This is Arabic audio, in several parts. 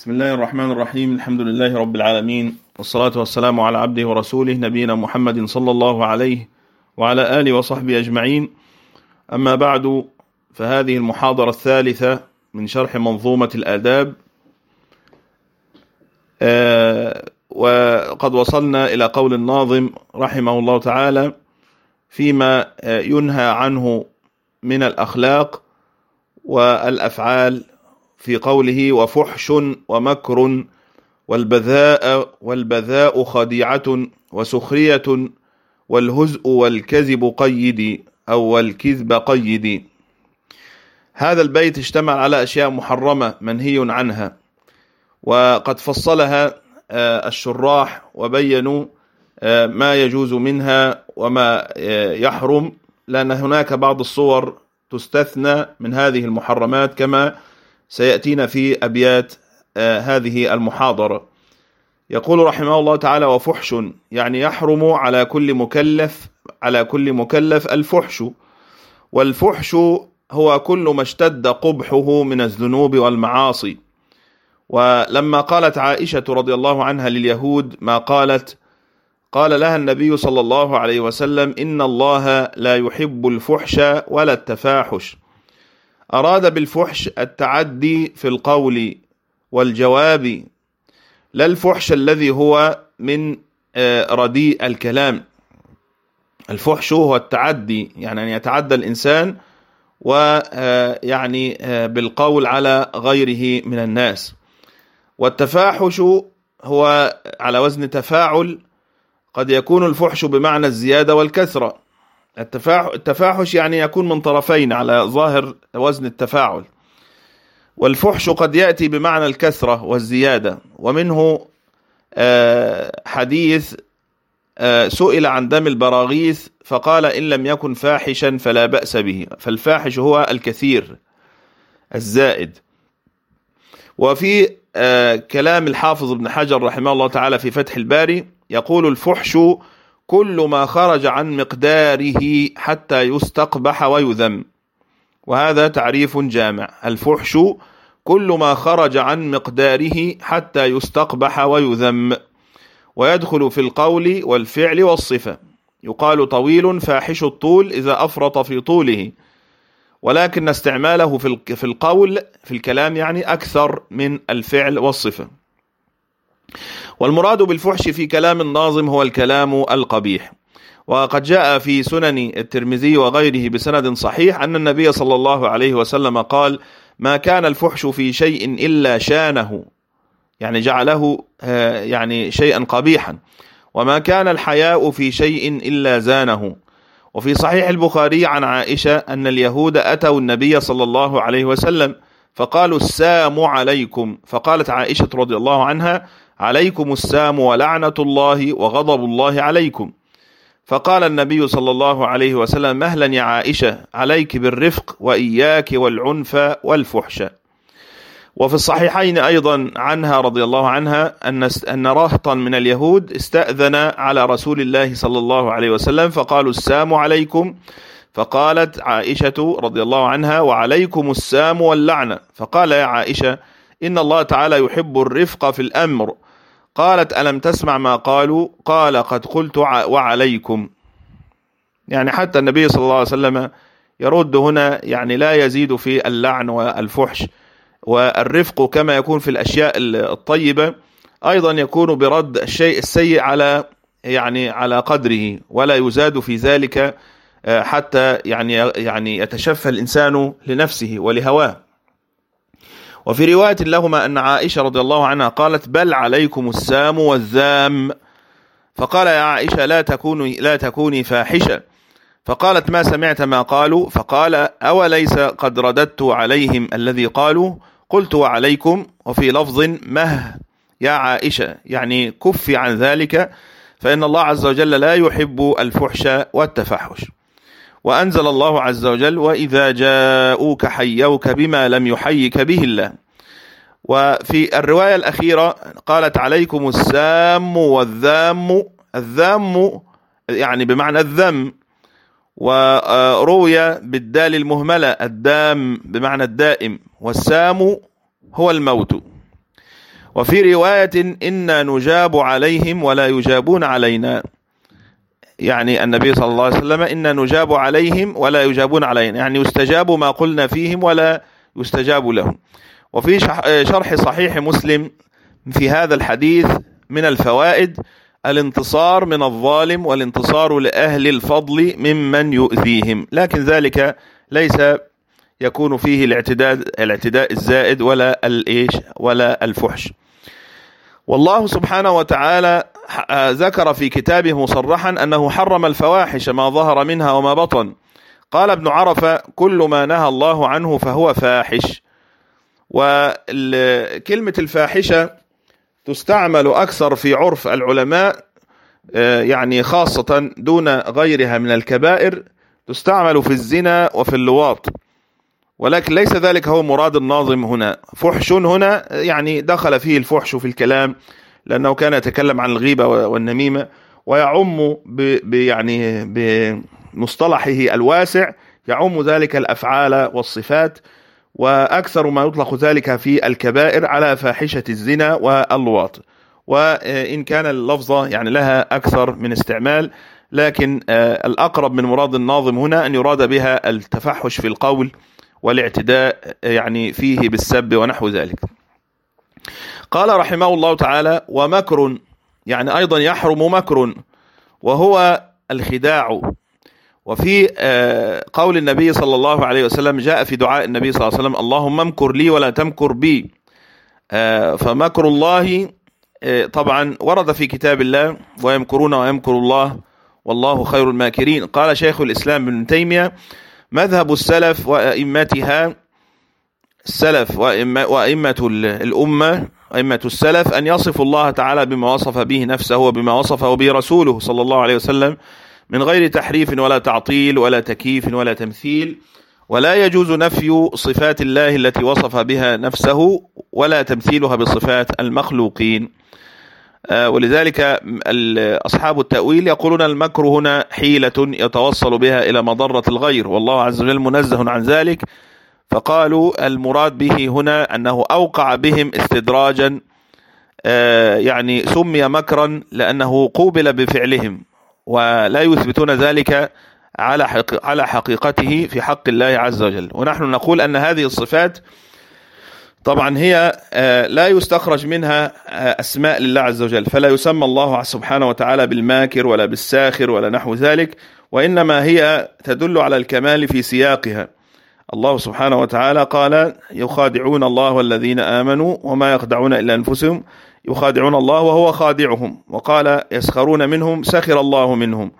بسم الله الرحمن الرحيم الحمد لله رب العالمين والصلاة والسلام على عبده ورسوله نبينا محمد صلى الله عليه وعلى آله وصحبه أجمعين أما بعد فهذه المحاضرة الثالثة من شرح منظومة الآداب وقد وصلنا إلى قول الناظم رحمه الله تعالى فيما ينهى عنه من الأخلاق والأفعال في قوله وفحش ومكر والبذاء والبذاء خديعة وسخرية والهزء والكذب قيدي أو والكذب قيدي هذا البيت اشتمل على أشياء محرمة منهي عنها وقد فصلها آه، الشراح وبينوا آه، ما يجوز منها وما آه، يحرم لأن هناك بعض الصور تستثنى من هذه المحرمات كما سيأتينا في أبيات هذه المحاضرة. يقول رحمه الله تعالى وفحش يعني يحرم على كل مكلف على كل مكلف الفحش. والفحش هو كل ما اشتد قبحه من الذنوب والمعاصي. ولما قالت عائشة رضي الله عنها لليهود ما قالت؟ قال لها النبي صلى الله عليه وسلم إن الله لا يحب الفحش ولا التفاحش. أراد بالفحش التعدي في القول والجواب لا الفحش الذي هو من رديء الكلام. الفحش هو التعدي يعني أن يتعدى الإنسان ويعني بالقول على غيره من الناس. والتفاحش هو على وزن تفاعل قد يكون الفحش بمعنى الزيادة والكثرة. التفاحش يعني يكون من طرفين على ظاهر وزن التفاعل. والفحش قد يأتي بمعنى الكثرة والزيادة ومنه حديث سئل عن دم البراغيث فقال إن لم يكن فاحشا فلا بأس به. فالفاحش هو الكثير الزائد. وفي كلام الحافظ ابن حجر رحمه الله تعالى في فتح الباري يقول الفحش كل ما خرج عن مقداره حتى يستقبح ويذم. وهذا تعريف جامع. الفحش كل ما خرج عن مقداره حتى يستقبح ويذم. ويدخل في القول والفعل والصفة. يقال طويل فاحش الطول إذا أفرط في طوله. ولكن استعماله في القول في الكلام يعني أكثر من الفعل والصفة. والمراد بالفحش في كلام الناظم هو الكلام القبيح. وقد جاء في سنن الترمذي وغيره بسند صحيح أن النبي صلى الله عليه وسلم قال ما كان الفحش في شيء إلا شانه. يعني جعله يعني شيئا قبيحا. وما كان الحياء في شيء إلا زانه. وفي صحيح البخاري عن عائشة أن اليهود أتوا النبي صلى الله عليه وسلم فقالوا السام عليكم. فقالت عائشة رضي الله عنها عليكم السام ولعنة الله وغضب الله عليكم. فقال النبي صلى الله عليه وسلم مهلا يا عائشة عليك بالرفق وإياك والعنف والفحش. وفي الصحيحين أيضا عنها رضي الله عنها أن أن من اليهود استأذن على رسول الله صلى الله عليه وسلم فقالوا السام عليكم. فقالت عائشة رضي الله عنها وعليكم السام واللعنة. فقال يا عائشة إن الله تعالى يحب الرفق في الأمر. قالت ألم تسمع ما قالوا؟ قال قد قلت وعليكم. يعني حتى النبي صلى الله عليه وسلم يرد هنا يعني لا يزيد في اللعن والفحش والرفق كما يكون في الأشياء الطيبة أيضا يكون برد الشيء السيء على يعني على قدره ولا يزاد في ذلك حتى يعني يعني يتشفى الإنسان لنفسه ولهواه. وفي رواية لهما أن عائشة رضي الله عنها قالت بل عليكم السام والذام. فقال يا عائشة لا تكوني لا تكوني فاحشة. فقالت ما سمعت ما قالوا؟ فقال أوليس قد رددت عليهم الذي قالوا؟ قلت وعليكم. وفي لفظ مه. يا عائشة يعني كفي عن ذلك فإن الله عز وجل لا يحب الفحش والتفحش. وأنزل الله عز وجل وإذا جاءوك حيوك بما لم يحيك به الله. وفي الرواية الأخيرة قالت عليكم السام والذام الذام يعني بمعنى الذم وروي بالدال المهملة الدام بمعنى الدائم والسام هو الموت. وفي رواية إنا نجاب عليهم ولا يجابون علينا. يعني النبي صلى الله عليه وسلم إنا نجاب عليهم ولا يجابون علينا. يعني يستجاب ما قلنا فيهم ولا يستجاب لهم. وفي شرح صحيح مسلم في هذا الحديث من الفوائد الانتصار من الظالم والانتصار لأهل الفضل ممن يؤذيهم. لكن ذلك ليس يكون فيه الاعتداء الاعتداء الزائد ولا الإيش ولا الفحش. والله سبحانه وتعالى ذكر في كتابه مصرحا أنه حرم الفواحش ما ظهر منها وما بطن. قال ابن عرفة كل ما نهى الله عنه فهو فاحش. وكلمة الفاحشة تستعمل أكثر في عرف العلماء يعني خاصة دون غيرها من الكبائر تستعمل في الزنا وفي اللواط. ولكن ليس ذلك هو مراد الناظم هنا. فحش هنا يعني دخل فيه الفحش في الكلام لأنه كان يتكلم عن الغيبة والنميمة ويعم يعني بمصطلحه الواسع يعم ذلك الأفعال والصفات وأكثر ما يطلق ذلك في الكبائر على فاحشة الزنا واللواط. وإن كان اللفظة يعني لها أكثر من استعمال لكن آه، الأقرب من مراد الناظم هنا أن يراد بها التفحش في القول والاعتداء يعني فيه بالسب ونحو ذلك. قال رحمه الله تعالى ومكر يعني أيضا يحرم مكر وهو الخداع. وفي آه، قول النبي صلى الله عليه وسلم جاء في دعاء النبي صلى الله عليه وسلم اللهم امكر لي ولا تمكر بي. آه، فمكر الله آه، طبعا ورد في كتاب الله ويمكرون ويمكر الله والله خير الماكرين. قال شيخ الإسلام ابن تيمية مذهب السلف وأئمتها السلف وأئمة الأمة أئمة السلف أن يصف الله تعالى بما وصف به نفسه وبما وصفه به رسوله صلى الله عليه وسلم من غير تحريف ولا تعطيل ولا تكييف ولا تمثيل. ولا يجوز نفي صفات الله التي وصف بها نفسه ولا تمثيلها بصفات المخلوقين. ولذلك أصحاب التأويل يقولون المكر هنا حيلة يتوصل بها إلى مضرة الغير والله عز وجل منزه عن ذلك. فقالوا المراد به هنا أنه أوقع بهم استدراجا آه، يعني سمي مكرا لأنه قوبل بفعلهم ولا يثبتون ذلك على على حقيقته في حق الله عز وجل. ونحن نقول أن هذه الصفات طبعا هي آه، لا يستخرج منها آه، أسماء لله عز وجل فلا يسمى الله سبحانه وتعالى بالماكر ولا بالساخر ولا نحو ذلك وإنما هي تدل على الكمال في سياقها. الله سبحانه وتعالى قال يخادعون الله والذين آمنوا وما يخدعون إلا أنفسهم يخادعون الله وهو خادعهم وقال يسخرون منهم سخر الله منهم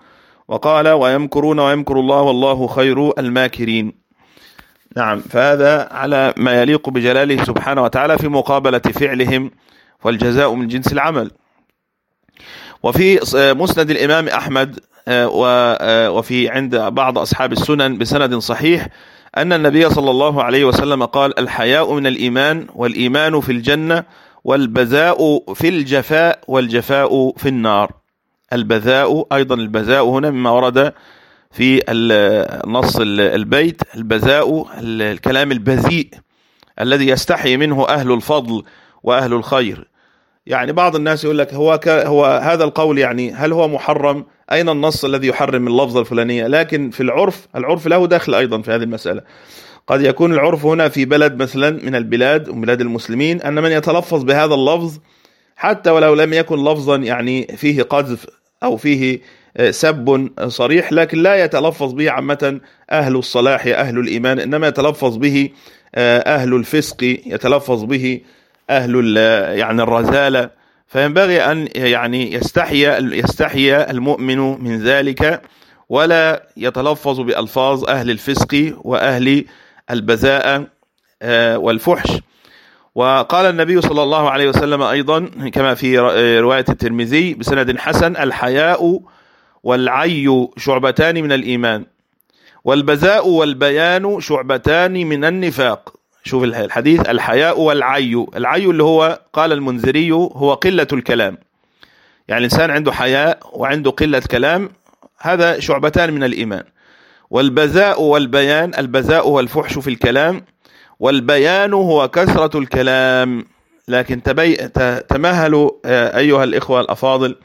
وقال ويمكرون ويمكر الله والله خير الماكرين. نعم فهذا على ما يليق بجلاله سبحانه وتعالى في مقابلة فعلهم والجزاء من جنس العمل. وفي مسند الإمام أحمد آه، آه، وفي عند بعض أصحاب السنن بسند صحيح أن النبي صلى الله عليه وسلم قال الحياء من الإيمان والإيمان في الجنة والبذاء في الجفاء والجفاء في النار. البذاء أيضا البذاء هنا مما ورد في نص البيت البذاء الكلام البذيء الذي يستحي منه أهل الفضل وأهل الخير. يعني بعض الناس يقول لك هو هو هذا القول يعني هل هو محرم؟ أين النص الذي يحرم اللفظة الفلانية؟ لكن في العرف العرف له دخل أيضا في هذه المسألة. قد يكون العرف هنا في بلد مثلا من البلاد وبلاد المسلمين أن من يتلفظ بهذا اللفظ حتى ولو لم يكن لفظا يعني فيه قذف أو فيه سب صريح لكن لا يتلفظ به عامة أهل الصلاح أهل الإيمان إنما يتلفظ به آه، أهل الفسق يتلفظ به أهل يعني الرزالة فينبغي أن يعني يستحي يستحي المؤمن من ذلك ولا يتلفظ بألفاظ أهل الفسق وأهل البذاء آه، والفحش. وقال النبي صلى الله عليه وسلم أيضا كما في رواية الترمذي بسند حسن الحياء والعي شعبتان من الإيمان والبذاء والبيان شعبتان من النفاق. شوف الحديث الحياء والعي. العي اللي هو قال المنذري هو قلة الكلام. يعني الإنسان عنده حياء وعنده قلة كلام هذا شعبتان من الإيمان. والبذاء والبيان البذاء هو الفحش في الكلام والبيان هو كثرة الكلام. لكن. تمهلوا أيها الإخوة الأفاضل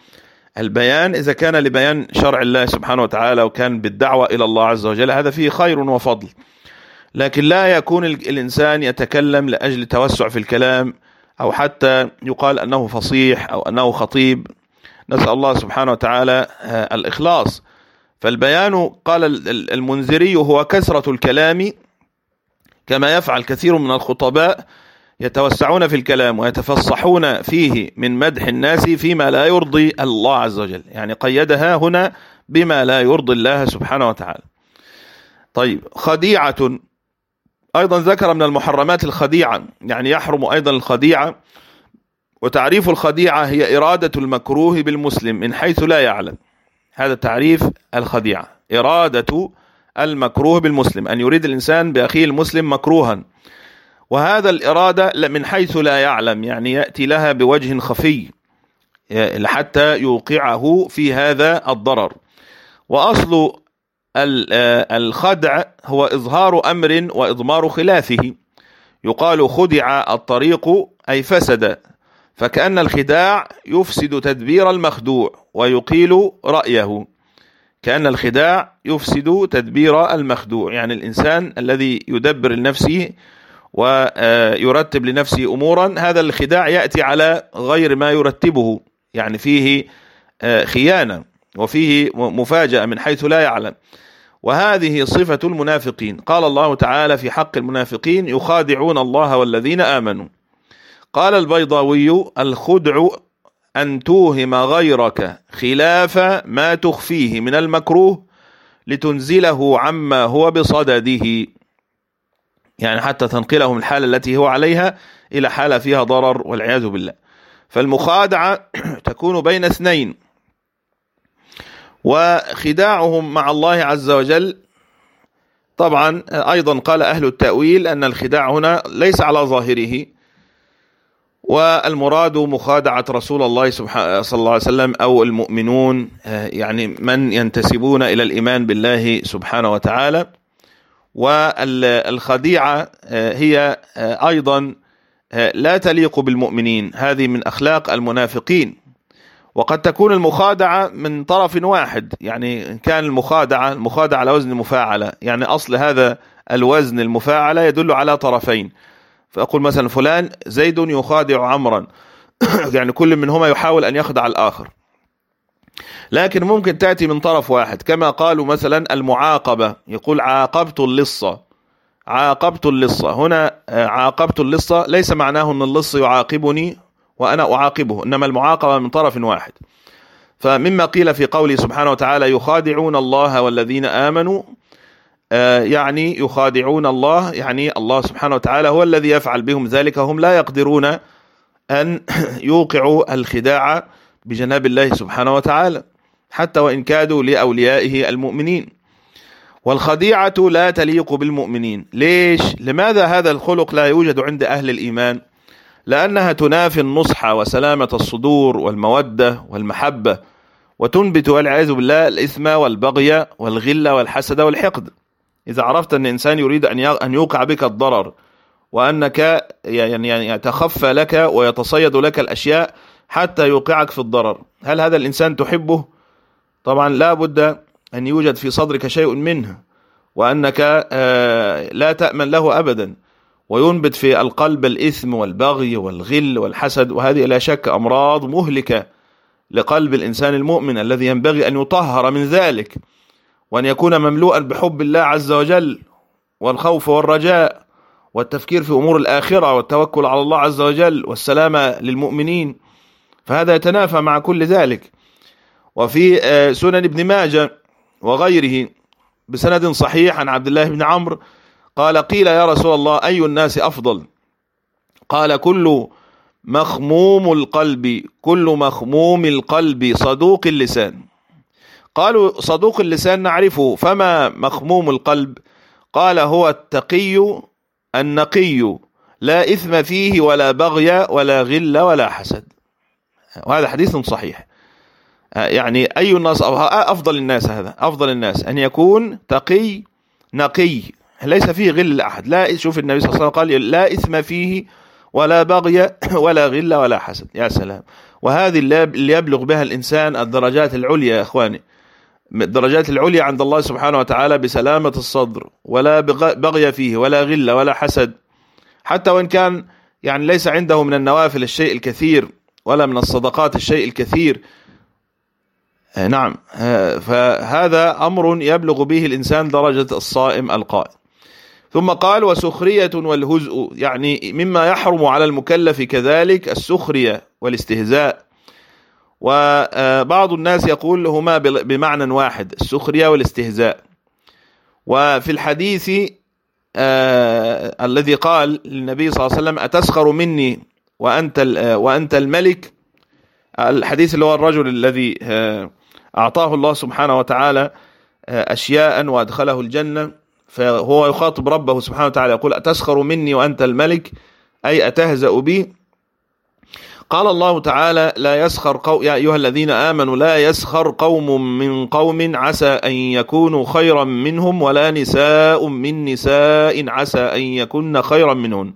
البيان إذا كان لبيان شرع الله سبحانه وتعالى وكان بالدعوة إلى الله عز وجل هذا فيه خير وفضل. لكن لا يكون الإنسان يتكلم لأجل توسع في الكلام أو حتى يقال أنه فصيح أو أنه خطيب. نسأل الله سبحانه وتعالى آه، الإخلاص. فالبيان قال المنذري هو كثرة الكلام كما يفعل كثير من الخطباء يتوسعون في الكلام ويتفصحون فيه من مدح الناس فيما لا يرضي الله عز وجل. يعني قيدها هنا بما لا يرضي الله سبحانه وتعالى. طيب خديعة. أيضا ذكر من المحرمات الخديعة يعني يحرم أيضا الخديعة. وتعريف الخديعة هي إرادة المكروه بالمسلم من حيث لا يعلم. هذا تعريف الخديعة. إرادة المكروه بالمسلم. أن يريد الإنسان بأخيه المسلم مكروها. وهذا الإرادة من حيث لا يعلم يعني يأتي لها بوجه خفي حتى يوقعه في هذا الضرر. وأصل الخدع هو إظهار أمر وإضمار خلافه. يقال خدع الطريق أي فسد فكأن الخداع يفسد تدبير المخدوع ويقيل رأيه. كأن الخداع يفسد تدبير المخدوع يعني الإنسان الذي يدبر لنفسه ويرتب لنفسه أمورا هذا الخداع يأتي على غير ما يرتبه يعني فيه خيانة وفيه مفاجأة من حيث لا يعلم. وهذه صفة المنافقين. قال الله تعالى في حق المنافقين يخادعون الله والذين آمنوا. قال البيضاوي الخدع أن توهم غيرك خلاف ما تخفيه من المكروه لتنزله عما هو بصدده. يعني حتى تنقله من الحالة التي هو عليها إلى حالة فيها ضرر والعياذ بالله. فالمخادعة تكون بين اثنين. وخداعهم مع الله عز وجل طبعا أيضا قال أهل التأويل أن الخداع هنا ليس على ظاهره. والمراد مخادعة رسول الله صلى الله عليه وسلم أو المؤمنون يعني من ينتسبون إلى الإيمان بالله سبحانه وتعالى. والخديعة هي أيضا لا تليق بالمؤمنين. هذه من أخلاق المنافقين. وقد تكون المخادعة من طرف واحد. يعني إن كان المخادعة المخادعة على وزن المفاعلة يعني أصل هذا الوزن المفاعلة يدل على طرفين. فأقول مثلا فلان زيد يخادع عمرا. يعني كل منهما يحاول أن يخدع الآخر. لكن ممكن تأتي من طرف واحد. كما قالوا مثلا المعاقبة. يقول عاقبت اللصة عاقبت اللصة هنا عاقبت اللصة ليس معناه أن اللص يعاقبني وأنا أعاقبه إنما المعاقبة من طرف واحد. فمما قيل في قوله سبحانه وتعالى يخادعون الله والذين آمنوا يعني يخادعون الله يعني الله سبحانه وتعالى هو الذي يفعل بهم ذلك. هم لا يقدرون أن يوقعوا الخداع بجناب الله سبحانه وتعالى حتى وإن كادوا لأوليائه المؤمنين والخديعة لا تليق بالمؤمنين ليش؟ لماذا هذا الخلق لا يوجد عند أهل الإيمان؟ لأنها تنافي النصح وسلامة الصدور والمودة والمحبة وتنبت والعياذ بالله الإثم والبغي والغل والحسد والحقد إذا عرفت أن إنسان يريد أن يوقع بك الضرر وأنك يعني يتخفى لك ويتصيد لك الأشياء حتى يوقعك في الضرر هل هذا الإنسان تحبه؟ طبعا لا بد أن يوجد في صدرك شيء منه وأنك لا تأمن له أبدا وينبت في القلب الإثم والبغي والغل والحسد وهذه لا شك أمراض مهلكة لقلب الإنسان المؤمن الذي ينبغي أن يطهر من ذلك وأن يكون مملوءا بحب الله عز وجل والخوف والرجاء والتفكير في أمور الآخرة والتوكل على الله عز وجل والسلامة للمؤمنين فهذا يتنافى مع كل ذلك. وفي سنن ابن ماجه وغيره بسند صحيح عن عبد الله بن عمرو قال قيل يا رسول الله أي الناس أفضل؟ قال كل مخموم القلب كل مخموم القلب صدوق اللسان. قالوا صدوق اللسان نعرفه فما مخموم القلب؟ قال هو التقي النقي لا إثم فيه ولا بغي ولا غل ولا حسد. وهذا حديث صحيح. يعني أي الناس أفضل الناس هذا أفضل الناس أن يكون تقي نقي. ليس فيه غل أحد لا شوف النبي صلى الله عليه وسلم قال لا إثم فيه ولا بغي ولا غل ولا حسد. يا سلام. وهذه اللي يبلغ بها الإنسان الدرجات العليا يا إخواني. الدرجات العليا عند الله سبحانه وتعالى بسلامة الصدر ولا بغي فيه ولا غل ولا حسد. حتى وإن كان يعني ليس عنده من النوافل الشيء الكثير ولا من الصدقات الشيء الكثير. آه، نعم. آه، فهذا أمر يبلغ به الإنسان درجة الصائم القائم. ثم قال وسخرية والهزء يعني مما يحرم على المكلف كذلك السخرية والاستهزاء. وبعض الناس يقول هما بمعنى واحد السخرية والاستهزاء. وفي الحديث آه الذي قال للنبي صلى الله عليه وسلم أتسخر مني؟ وأنت, وأنت الملك. الحديث اللي هو الرجل الذي آه أعطاه الله سبحانه وتعالى آه أشياء وأدخله الجنة فهو يخاطب ربه سبحانه وتعالى يقول أتسخر مني وأنت الملك؟ أي أتهزأ بي؟ قال الله تعالى لا يسخر قو... يا أيها الذين آمنوا لا يسخر قوم من قوم عسى أن يكونوا خيرا منهم ولا نساء من نساء عسى أن يكن خيرا منهن.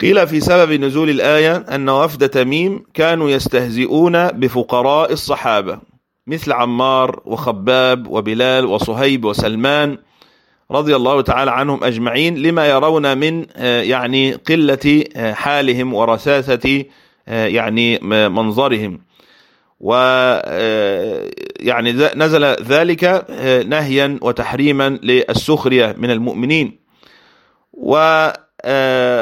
قيل في سبب نزول الآية أن وفد تميم كانوا يستهزئون بفقراء الصحابة مثل عمار وخباب وبلال وصهيب وسلمان رضي الله تعالى عنهم أجمعين لما يرون من آه، يعني قلة آه، حالهم ورساسة آه، يعني منظرهم. و يعني نزل ذلك نهيا وتحريما للسخرية من المؤمنين. و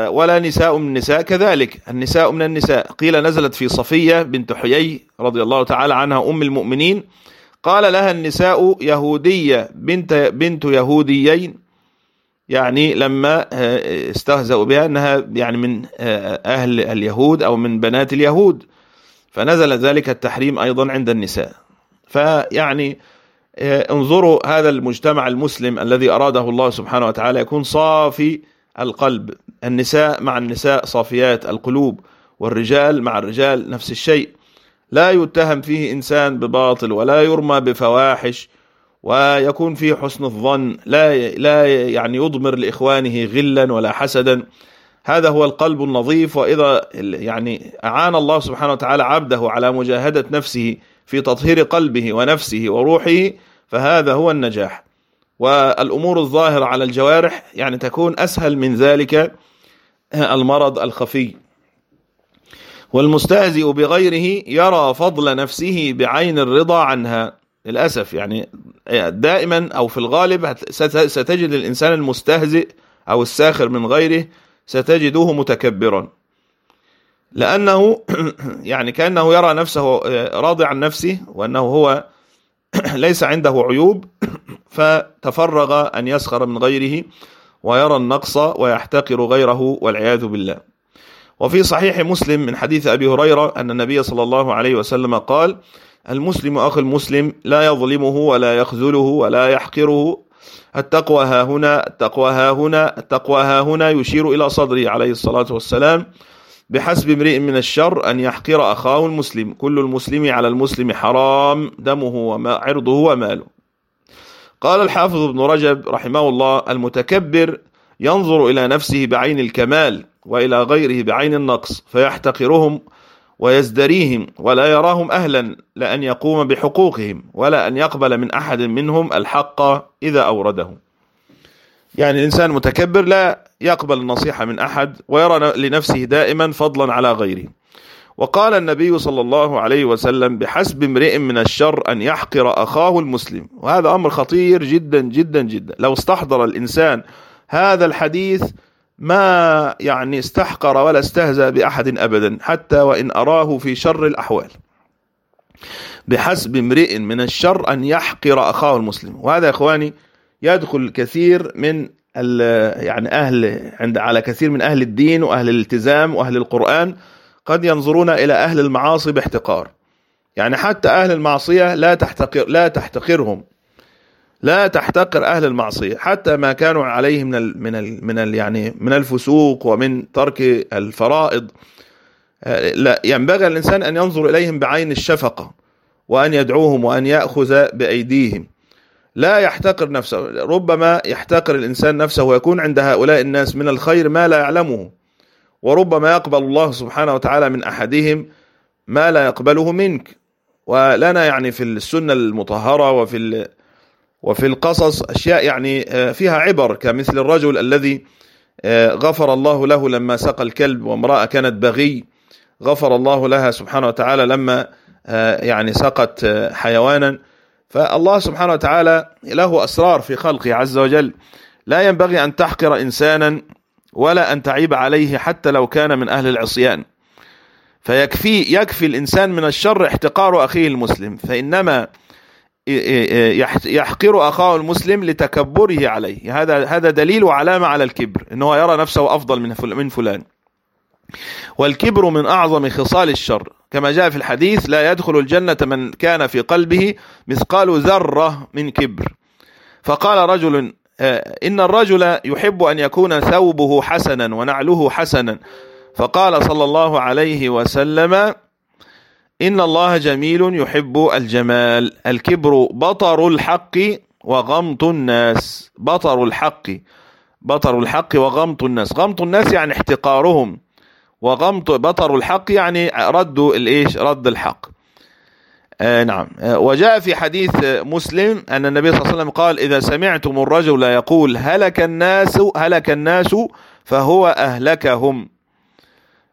ولا نساء من النساء كذلك. النساء من النساء. قيل نزلت في صفية بنت حيي رضي الله تعالى عنها أم المؤمنين. قال لها النساء يهودية بنت بنت يهوديين. يعني لما آه، استهزأوا بها أنها يعني من آه، أهل اليهود أو من بنات اليهود. فنزل ذلك التحريم أيضا عند النساء. فيعني آه، انظروا هذا المجتمع المسلم الذي أراده الله سبحانه وتعالى يكون صافي القلب. النساء مع النساء صافيات القلوب والرجال مع الرجال نفس الشيء. لا يتهم فيه إنسان بباطل ولا يرمى بفواحش ويكون فيه حسن الظن لا لا يعني يضمر لإخوانه غلا ولا حسدا. هذا هو القلب النظيف وإذا يعني أعان الله سبحانه وتعالى عبده على مجاهدة نفسه في تطهير قلبه ونفسه وروحه فهذا هو النجاح. والأمور الظاهرة على الجوارح يعني تكون أسهل من ذلك المرض الخفي. والمستهزئ بغيره يرى فضل نفسه بعين الرضا عنها. للأسف يعني دائما أو في الغالب ستجد الإنسان المستهزئ أو الساخر من غيره ستجده متكبرا. لأنه يعني كأنه يرى نفسه راضي عن نفسه وأنه هو ليس عنده عيوب فتفرغ أن يسخر من غيره ويرى النقص ويحتقر غيره والعياذ بالله. وفي صحيح مسلم من حديث أبي هريرة أن النبي صلى الله عليه وسلم قال المسلم أخو المسلم لا يظلمه ولا يخذله ولا يحقره التقوى ها هنا التقوى ها هنا التقوى ها هنا يشير إلى صدره عليه الصلاة والسلام. بحسب امرئ من الشر أن يحقر أخاه المسلم. كل المسلم على المسلم حرام دمه وما عرضه وماله. قال الحافظ ابن رجب رحمه الله المتكبر ينظر إلى نفسه بعين الكمال وإلى غيره بعين النقص فيحتقرهم ويزدريهم ولا يراهم أهلا لأن يقوم بحقوقهم ولا أن يقبل من أحد منهم الحق إذا أورده يعني الإنسان متكبر لا يقبل النصيحة من أحد ويرى لنفسه دائما فضلا على غيره. وقال النبي صلى الله عليه وسلم بحسب امرئ من الشر أن يحقر أخاه المسلم. وهذا أمر خطير جدا جدا جدا. لو استحضر الإنسان هذا الحديث ما يعني استحقر ولا استهزأ بأحد أبدا حتى وإن أراه في شر الأحوال. بحسب امرئ من الشر أن يحقر أخاه المسلم. وهذا يا إخواني يدخل كثير من يعني أهل عند على كثير من أهل الدين وأهل الالتزام وأهل القرآن قد ينظرون إلى أهل المعاصي باحتقار. يعني حتى أهل المعصية لا تحتقر لا تحتقرهم. لا تحتقر أهل المعصية. حتى ما كانوا عليه من ال من ال من ال يعني من الفسوق ومن ترك الفرائض. آه، لا ينبغي الإنسان أن ينظر إليهم بعين الشفقة وأن يدعوهم وأن يأخذ بأيديهم. لا يحتقر نفسه ربما يحتقر الإنسان نفسه ويكون عند هؤلاء الناس من الخير ما لا يعلمه. وربما يقبل الله سبحانه وتعالى من أحدهم ما لا يقبله منك. ولنا يعني في السنة المطهرة وفي وفي القصص أشياء يعني فيها عبر كمثل الرجل الذي غفر الله له لما سقى الكلب وامرأة كانت بغي. غفر الله لها سبحانه وتعالى لما يعني سقت حيوانا. فالله سبحانه وتعالى له أسرار في خلقه عز وجل. لا ينبغي أن تحقر إنسانا ولا أن تعيب عليه حتى لو كان من أهل العصيان. فيكفي يكفي الإنسان من الشر احتقار أخيه المسلم. فإنما يحقر أخاه المسلم لتكبره عليه. هذا هذا دليل وعلامة على الكبر أنه يرى نفسه أفضل من فلان. والكبر من أعظم خصال الشر. كما جاء في الحديث لا يدخل الجنة من كان في قلبه مثقال ذرة من كبر. فقال رجل آه، إن الرجل يحب أن يكون ثوبه حسنا ونعله حسنا. فقال صلى الله عليه وسلم إن الله جميل يحب الجمال. الكبر بطر الحق وغمط الناس. بطر الحق بطر الحق وغمط الناس. غمط الناس يعني احتقارهم. وغمط بطر الحق يعني رد الإيش؟ رد الحق. آه نعم. آه وجاء في حديث مسلم أن النبي صلى الله عليه وسلم قال إذا سمعتم الرجل يقول هلك الناس هلك الناس فهو أهلكهم.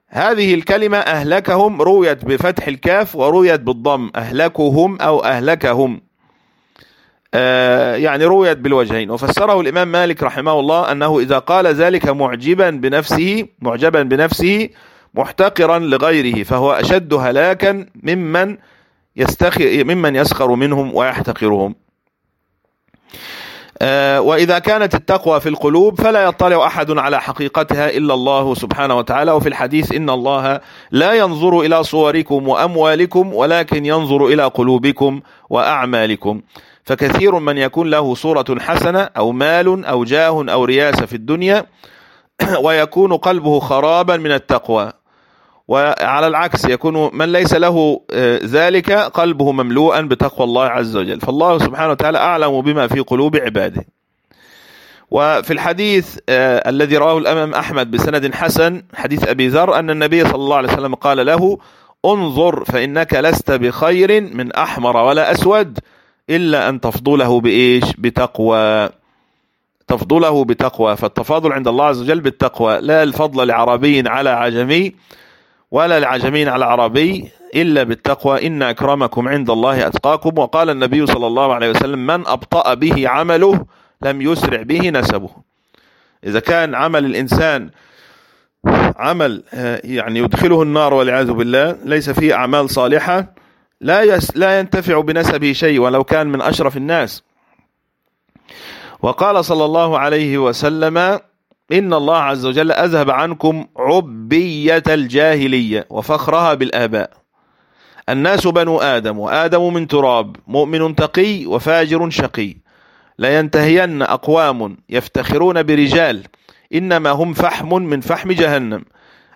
هذه الكلمة أهلكهم رويت بفتح الكاف ورويت بالضم أهلكهم أو أهلكهم. يعني رويت بالوجهين. وفسره الإمام مالك رحمه الله أنه إذا قال ذلك معجبا بنفسه معجبا بنفسه محتقرا لغيره فهو أشد هلاكا ممن يستخر ممن يسخر منهم ويحتقرهم. آه، وإذا كانت التقوى في القلوب فلا يطلع أحد على حقيقتها إلا الله سبحانه وتعالى. وفي الحديث إن الله لا ينظر إلى صوركم وأموالكم ولكن ينظر إلى قلوبكم وأعمالكم. فكثير من يكون له صورة حسنة أو مال أو جاه أو رياسة في الدنيا ويكون قلبه خرابا من التقوى. وعلى العكس يكون من ليس له آه، ذلك قلبه مملوءا بتقوى الله عز وجل. فالله سبحانه وتعالى أعلم بما في قلوب عباده. وفي الحديث آه الذي رواه الأمام أحمد بسند حسن حديث أبي ذر أن النبي صلى الله عليه وسلم قال له انظر فإنك لست بخير من أحمر ولا أسود. إلا أن تفضله بإيش؟ بتقوى. تفضله بتقوى. فالتفاضل عند الله عز وجل بالتقوى. لا الفضل لعربي على عجمي ولا العجمين على العربي إلا بالتقوى. إن أكرمكم عند الله أتقاكم. وقال النبي صلى الله عليه وسلم من أبطأ به عمله لم يسرع به نسبه. إذا كان عمل الإنسان عمل آه، يعني يدخله النار والعياذ بالله ليس فيه أعمال صالحة لا يس لا ينتفع بنسبه شيء ولو كان من أشرف الناس. وقال صلى الله عليه وسلم إن الله عز وجل أذهب عنكم عبية الجاهلية وفخرها بالآباء. الناس بنو آدم وآدم من تراب مؤمن تقي وفاجر شقي. لا ينتهين أقوام يفتخرون برجال إنما هم فحم من فحم جهنم.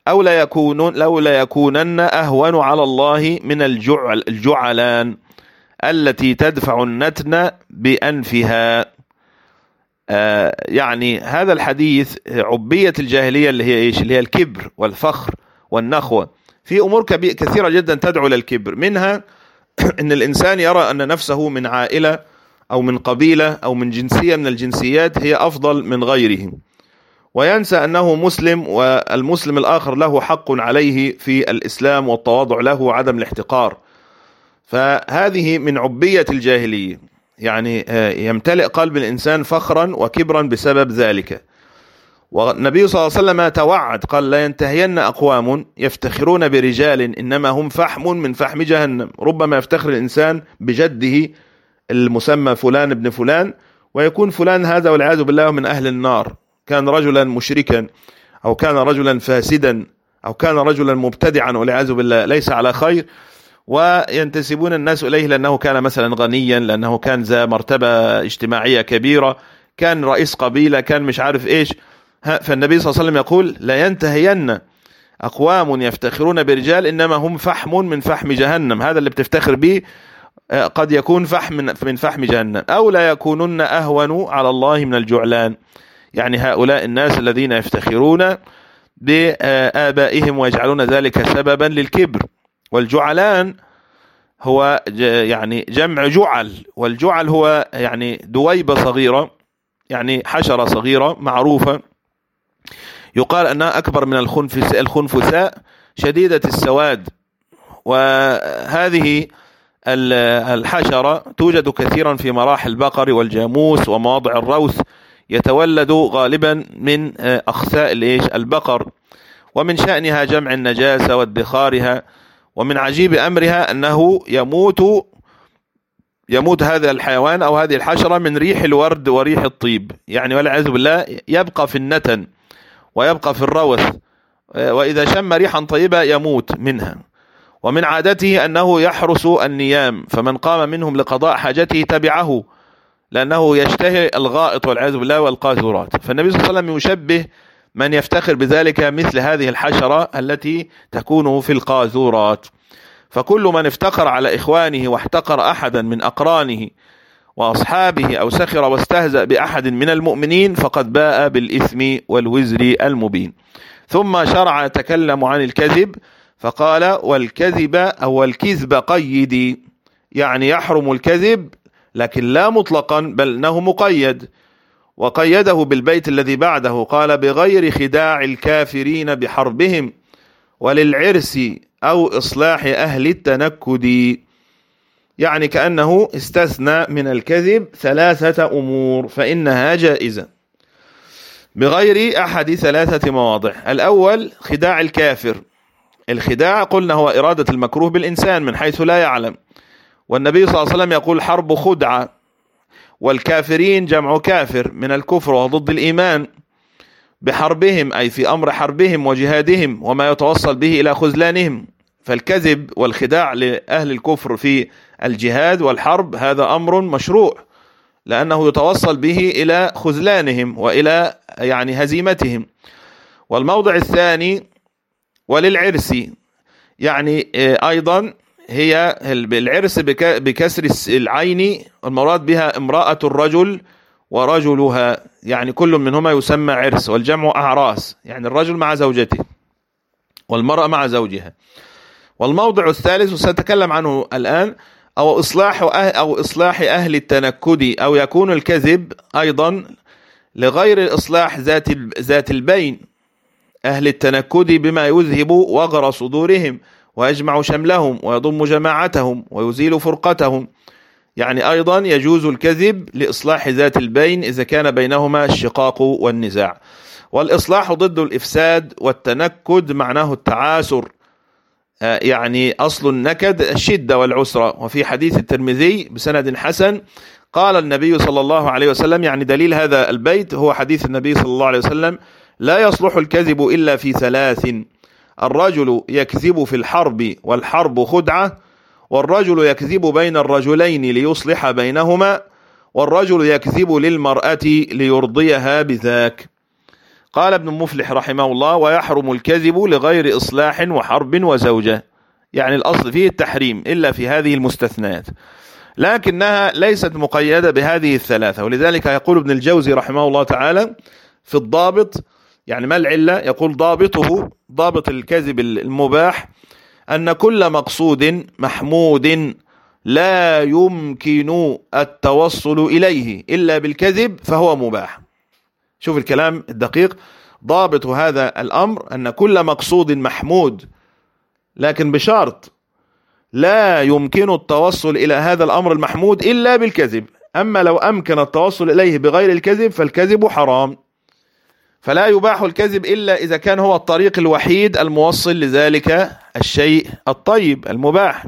أو لا يكونون لو لا يكونن أهون على الله من الجعل الجعلان التي تدفع النتن بأنفها. آه، يعني هذا الحديث عبية الجاهلية اللي هي إيش؟ اللي هي الكبر والفخر والنخوة. في أمور كثيرة جدا تدعو للكبر منها إن الإنسان يرى أن نفسه من عائلة أو من قبيلة أو من جنسية من الجنسيات هي أفضل من غيره. وينسى أنه مسلم والمسلم الآخر له حق عليه في الإسلام والتواضع له وعدم الاحتقار. فهذه من عبية الجاهلية. يعني آه، يمتلئ قلب الإنسان فخرا وكبرا بسبب ذلك. والنبي صلى الله عليه وسلم توعد قال لا ينتهين أقوام يفتخرون برجال إنما هم فحم من فحم جهنم. ربما يفتخر الإنسان بجده المسمى فلان ابن فلان ويكون فلان هذا والعياذ بالله من أهل النار. كان رجلا مشركا أو كان رجلا فاسدا أو كان رجلا مبتدعا والعياذ بالله ليس على خير. وينتسبون الناس إليه لأنه كان مثلا غنيا لأنه كان ذا مرتبة اجتماعية كبيرة كان رئيس قبيلة كان مش عارف إيش. فالنبي صلى الله عليه وسلم يقول لا ينتهين أقوام يفتخرون برجال إنما هم فحم من فحم جهنم. هذا اللي بتفتخر به آه، قد يكون فحم من فحم جهنم أو لا يكونن أهون على الله من الجعلان. يعني هؤلاء الناس الذين يفتخرون بآبائهم ويجعلون ذلك سببا للكبر. والجعلان هو يعني جمع جعل والجعل هو يعني دويبة صغيرة يعني حشرة صغيرة معروفة. يقال أنها أكبر من الخنفساء شديدة السواد. وهذه الحشرة توجد كثيرا في مراحل البقر والجاموس ومواضع الروث. يتولد غالبا من أخساء البقر. ومن شأنها جمع النجاسة وادخارها. ومن عجيب أمرها أنه يموت يموت هذا الحيوان أو هذه الحشرة من ريح الورد وريح الطيب. يعني والعياذ بالله يبقى في النتن ويبقى في الروث وإذا شم ريحا طيبة يموت منها. ومن عادته أنه يحرس النيام. فمن قام منهم لقضاء حاجته تبعه. لأنه يشتهي الغائط والعياذ بالله والقاذورات. فالنبي صلى الله عليه وسلم يشبه من يفتخر بذلك مثل هذه الحشرة التي تكون في القاذورات. فكل من افتقر على إخوانه واحتقر أحدا من أقرانه وأصحابه أو سخر واستهزأ بأحد من المؤمنين فقد باء بالإثم والوزر المبين. ثم شرع يتكلم عن الكذب فقال والكذب أو الكذب قيدي يعني يحرم الكذب لكن لا مطلقا بل إنه مقيد. وقيده بالبيت الذي بعده قال بغير خداع الكافرين بحربهم وللعرس أو إصلاح أهل التنكد. يعني كأنه استثنى من الكذب ثلاثة أمور فإنها جائزة. بغير أحد ثلاثة مواضع. الأول خداع الكافر. الخداع قلنا هو إرادة المكروه بالإنسان من حيث لا يعلم. والنبي صلى الله عليه وسلم يقول حرب خدعة والكافرين جمع كافر من الكفر وضد الإيمان بحربهم أي في أمر حربهم وجهادهم وما يتوصل به إلى خذلانهم. فالكذب والخداع لأهل الكفر في الجهاد والحرب هذا أمر مشروع لأنه يتوصل به إلى خذلانهم وإلى يعني هزيمتهم. والموضع الثاني وللعرس يعني أيضا هي العرس بكسر العين المراد بها امرأة الرجل ورجلها. يعني كل منهما يسمى عرس والجمع أعراس. يعني الرجل مع زوجته والمرأة مع زوجها. والموضع الثالث وسنتكلم عنه الآن أو إصلاح أهل أو إصلاح أهل التنكد أو يكون الكذب أيضا لغير إصلاح ذات ذات البين. أهل التنكد بما يذهب وغر صدورهم. ويجمع شملهم ويضم جماعتهم ويزيل فرقتهم. يعني أيضا يجوز الكذب لإصلاح ذات البين إذا كان بينهما الشقاق والنزاع. والإصلاح ضد الإفساد والتنكد معناه التعاسر آه، يعني أصل النكد الشدة والعسرة. وفي حديث الترمذي بسند حسن قال النبي صلى الله عليه وسلم يعني دليل هذا البيت هو حديث النبي صلى الله عليه وسلم لا يصلح الكذب إلا في ثلاث. الرجل يكذب في الحرب والحرب خدعة والرجل يكذب بين الرجلين ليصلح بينهما والرجل يكذب للمرأة ليرضيها بذاك. قال ابن مفلح رحمه الله ويحرم الكذب لغير إصلاح وحرب وزوجة. يعني الأصل فيه التحريم إلا في هذه المستثنات لكنها ليست مقيدة بهذه الثلاثة. ولذلك يقول ابن الجوزي رحمه الله تعالى في الضابط يعني ما العلة؟ يقول ضابطه ضابط الكذب المباح أن كل مقصود محمود لا يمكن التوصل إليه إلا بالكذب فهو مباح. شوف الكلام الدقيق. ضابط هذا الأمر أن كل مقصود محمود لكن بشرط لا يمكن التوصل إلى هذا الأمر المحمود إلا بالكذب. أما لو أمكن التوصل إليه بغير الكذب فالكذب حرام. فلا يباح الكذب إلا إذا كان هو الطريق الوحيد الموصل لذلك الشيء الطيب المباح.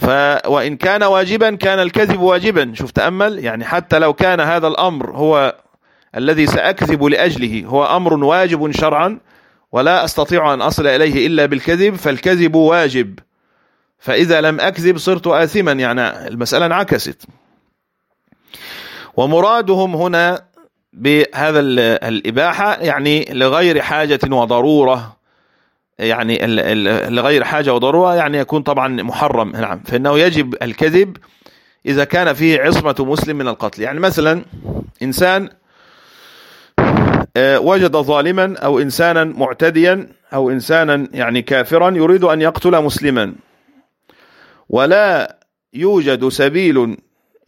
ف وإن كان واجبا كان الكذب واجبا. شوف تأمل يعني حتى لو كان هذا الأمر هو الذي سأكذب لأجله هو أمر واجب شرعا ولا أستطيع أن أصل إليه إلا بالكذب فالكذب واجب. فإذا لم أكذب صرت آثما يعني المسألة انعكست. ومرادهم هنا بهذا الإباحة يعني لغير حاجة وضرورة يعني لغير حاجة وضرورة يعني يكون طبعا محرم. نعم. فإنه يجب الكذب إذا كان فيه عصمة مسلم من القتل. يعني مثلا إنسان وجد ظالما أو إنسانا معتديا أو إنسانا يعني كافرا يريد أن يقتل مسلما. ولا يوجد سبيل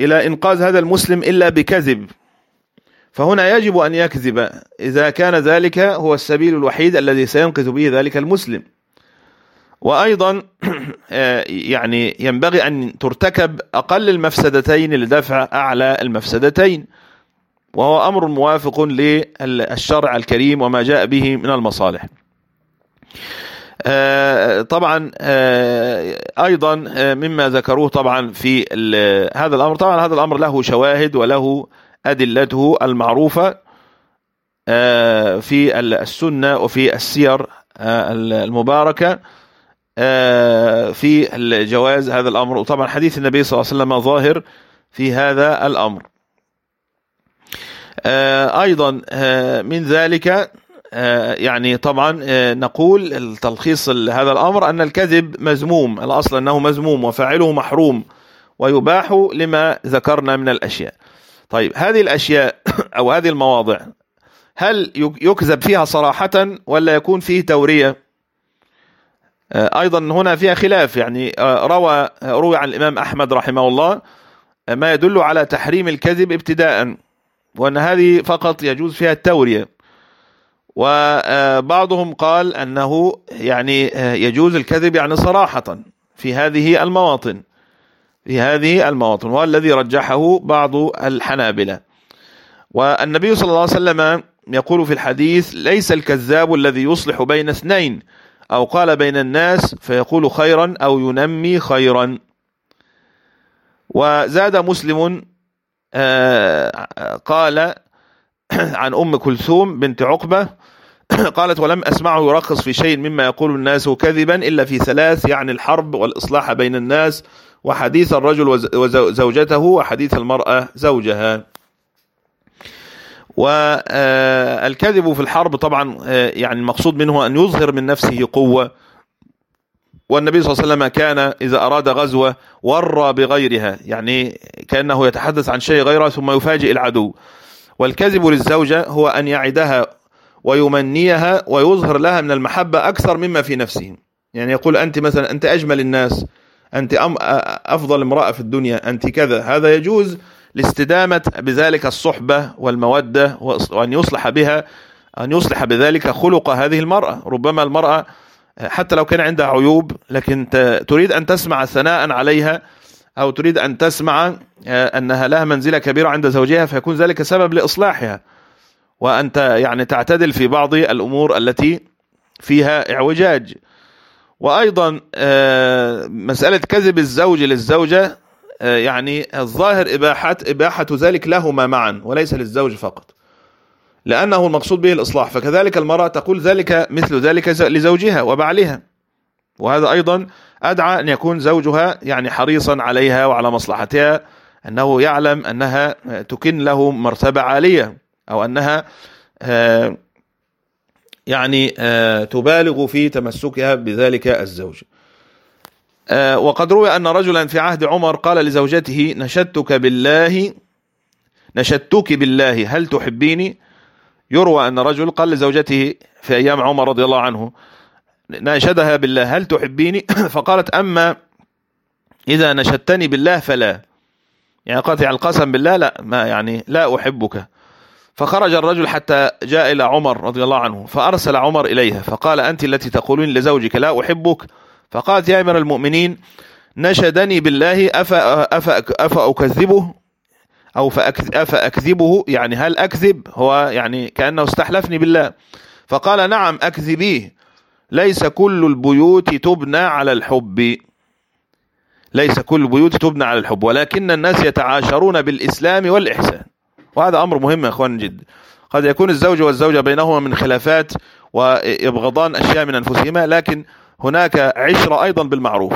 إلى إنقاذ هذا المسلم إلا بكذب. فهنا يجب أن يكذب. إذا كان ذلك هو السبيل الوحيد الذي سينقذ به ذلك المسلم. وأيضا يعني ينبغي أن ترتكب أقل المفسدتين لدفع أعلى المفسدتين. وهو أمر موافق للشرع الكريم وما جاء به من المصالح. طبعا أيضا مما ذكروه طبعا في هذا الأمر. طبعا هذا الأمر له شواهد وله أدلته المعروفة في السنة وفي السير المباركة في الجواز هذا الأمر. وطبعا حديث النبي صلى الله عليه وسلم ظاهر في هذا الأمر. أيضا من ذلك يعني طبعا نقول التلخيص هذا الأمر أن الكذب مذموم الأصل أنه مذموم وفاعله محروم ويباح لما ذكرنا من الأشياء. طيب هذه الأشياء أو هذه المواضع هل يكذب فيها صراحة ولا يكون فيه تورية؟ أيضا هنا فيها خلاف يعني روى روي عن الإمام أحمد رحمه الله ما يدل على تحريم الكذب ابتداء وأن هذه فقط يجوز فيها التورية. وبعضهم قال أنه يعني يجوز الكذب يعني صراحة في هذه المواطن. في هذه المواطن والذي رجحه بعض الحنابلة. والنبي صلى الله عليه وسلم يقول في الحديث ليس الكذاب الذي يصلح بين اثنين أو قال بين الناس فيقول خيرا أو ينمي خيرا. وزاد مسلم قال عن أم كلثوم بنت عقبة قالت ولم أسمعه يرخص في شيء مما يقول الناس كذبا إلا في ثلاث يعني الحرب والإصلاح بين الناس وحديث الرجل وزوجته وحديث المرأة زوجها. والكذب في الحرب طبعا يعني المقصود منه أن يظهر من نفسه قوة. والنبي صلى الله عليه وسلم كان إذا أراد غزوة ورى بغيرها يعني كأنه يتحدث عن شيء غيره ثم يفاجئ العدو. والكذب للزوجة هو أن يعدها ويمنيها ويظهر لها من المحبة أكثر مما في نفسه. يعني يقول أنت مثلا أنت أجمل الناس. أنت أفضل امرأة في الدنيا أنت كذا. هذا يجوز لاستدامة بذلك الصحبة والمودة وأن يصلح بها أن يصلح بذلك خلق هذه المرأة. ربما المرأة حتى لو كان عندها عيوب لكن تريد أن تسمع ثناء عليها أو تريد أن تسمع أنها لها منزلة كبيرة عند زوجها فيكون ذلك سبب لإصلاحها. وأنت يعني تعتدل في بعض الأمور التي فيها اعوجاج. وأيضا مسألة كذب الزوج للزوجة يعني الظاهر إباحة, إباحة ذلك لهما معا وليس للزوج فقط. لأنه المقصود به الإصلاح. فكذلك المرأة تقول ذلك مثل ذلك لزوجها وبعلها وهذا أيضا أدعى أن يكون زوجها يعني حريصا عليها وعلى مصلحتها أنه يعلم أنها تكن له مرتبة عالية أو أنها يعني تبالغ في تمسكها بذلك الزوج. وقد روي أن رجلا في عهد عمر قال لزوجته نشدتك بالله نشدتك بالله هل تحبيني؟ يروى أن رجل قال لزوجته في أيام عمر رضي الله عنه ناشدها بالله هل تحبيني؟ فقالت أما إذا نشدتني بالله فلا. يعني يعني القسم بالله لا ما يعني لا أحبك. فخرج الرجل حتى جاء إلى عمر رضي الله عنه فأرسل عمر إليها فقال أنت التي تقولين لزوجك لا أحبك. فقالت يا أمير المؤمنين نشدني بالله أفا, أو فأكذبه يعني هل أكذب؟ هو يعني كأنه استحلفني بالله. فقال نعم أكذبيه. ليس كل البيوت تبنى على الحب. ليس كل البيوت تبنى على الحب ولكن الناس يتعاشرون بالإسلام والإحسان. وهذا أمر مهم يا أخوان جدا قد يكون الزوج والزوجة بينهما من خلافات ويبغضان أشياء من أنفسهما لكن هناك عشرة أيضا بالمعروف.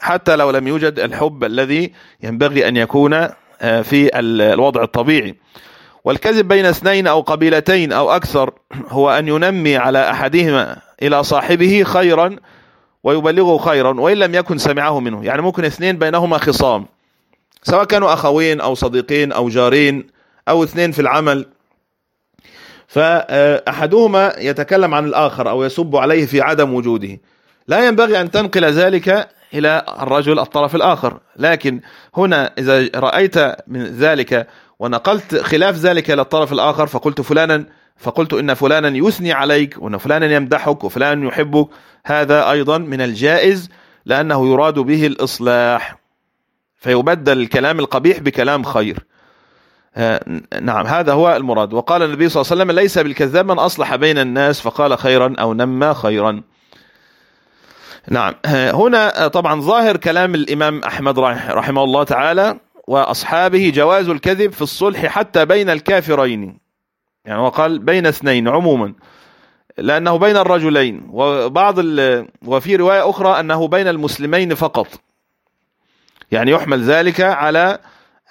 حتى لو لم يوجد الحب الذي ينبغي أن يكون في الوضع الطبيعي. والكذب بين اثنين أو قبيلتين أو أكثر هو أن ينمي على أحدهما إلى صاحبه خيرا ويبلغه خيرا وإن لم يكن سمعه منه. يعني ممكن اثنين بينهما خصام سواء كانوا أخوين أو صديقين أو جارين. أو اثنين في العمل. فأحدهما يتكلم عن الآخر أو يسب عليه في عدم وجوده. لا ينبغي أن تنقل ذلك إلى الرجل الطرف الآخر. لكن هنا إذا رأيت من ذلك ونقلت خلاف ذلك إلى الطرف الآخر فقلت فلانا فقلت إن فلانا يثني عليك وأن فلانا يمدحك وفلانا يحبك. هذا أيضا من الجائز لأنه يراد به الإصلاح. فيبدل الكلام القبيح بكلام خير. نعم هذا هو المراد. وقال النبي صلى الله عليه وسلم ليس بالكذاب من أصلح بين الناس. فقال خيرا أو نمى خيرا. نعم آه، هنا طبعا ظاهر كلام الإمام أحمد رحمه الله تعالى وأصحابه جواز الكذب في الصلح حتى بين الكافرين. يعني وقال بين اثنين عموما لأنه بين الرجلين. وبعض وفي رواية أخرى أنه بين المسلمين فقط. يعني يحمل ذلك على آه،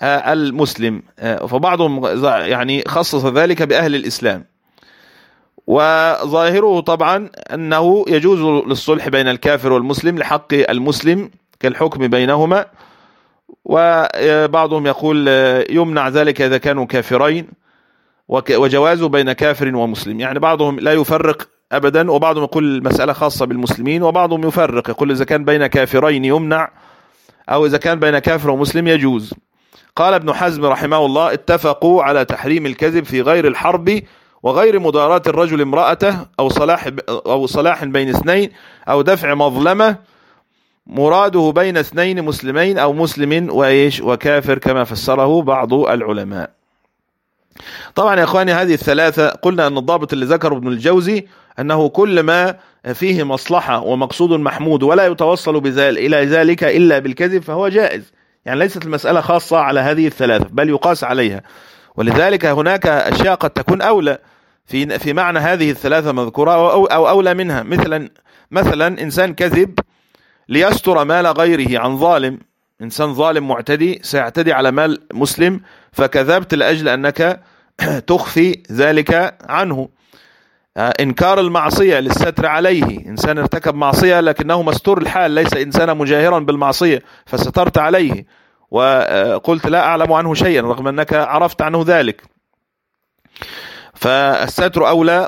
المسلم. آه، فبعضهم يعني خصص ذلك بأهل الإسلام. وظاهره طبعا أنه يجوز للصلح بين الكافر والمسلم لحق المسلم كالحكم بينهما. وبعضهم يقول آه، يمنع ذلك إذا كانوا كافرين. وجوازه بين كافر ومسلم. يعني بعضهم لا يفرق أبدا وبعضهم يقول المسألة خاصة بالمسلمين وبعضهم يفرق يقول إذا كان بين كافرين يمنع أو إذا كان بين كافر ومسلم يجوز. قال ابن حزم رحمه الله اتفقوا على تحريم الكذب في غير الحرب وغير مداراة الرجل امرأته أو صلاح أو صلاح بين اثنين أو دفع مظلمة. مراده بين اثنين مسلمين أو مسلم وإيش؟ وكافر كما فسره بعض العلماء. طبعا يا إخواني هذه الثلاثة قلنا أن الضابط اللي ذكره ابن الجوزي أنه كل ما فيه مصلحة ومقصود محمود ولا يتوصل بذلك إلى ذلك إلا بالكذب فهو جائز. يعني ليست المسألة خاصة على هذه الثلاثة بل يقاس عليها. ولذلك هناك أشياء قد تكون أولى في في معنى هذه الثلاثة مذكورة أو, أو أولى منها. مثلا مثلا إنسان كذب ليستر مال غيره عن ظالم. إنسان ظالم معتدي سيعتدي على مال مسلم فكذبت لأجل أنك تخفي ذلك عنه. إنكار المعصية للستر عليه. إنسان ارتكب معصية لكنه مستور الحال ليس إنسانا مجاهرا بالمعصية فسترت عليه. وقلت لا أعلم عنه شيئا رغم أنك عرفت عنه ذلك. فالستر أولى